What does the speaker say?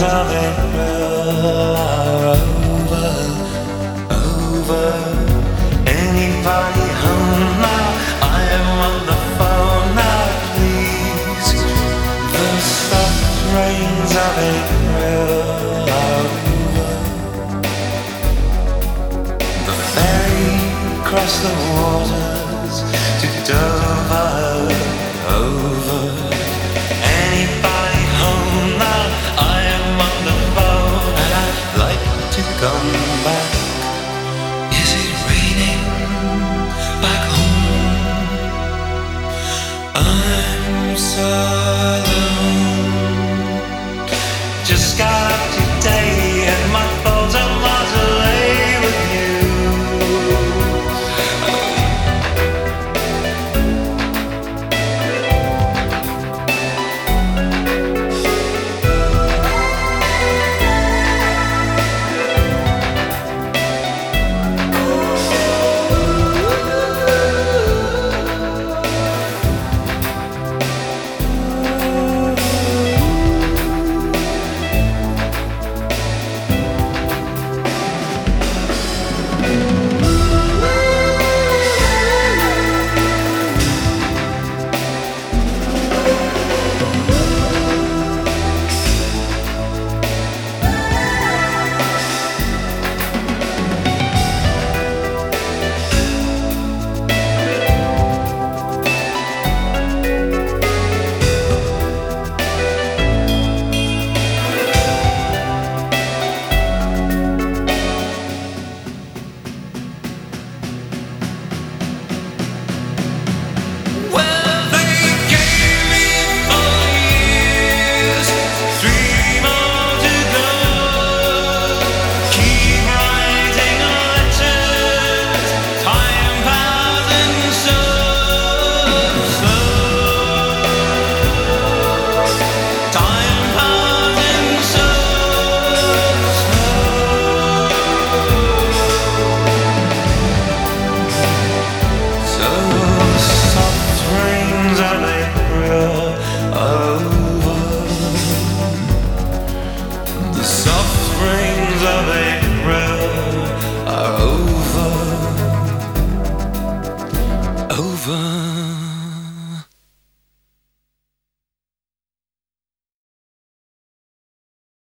times of April are over, over. Anybody home now? I am on the phone now, please. The soft rains of April are over. The ferry crossed the waters to Dover.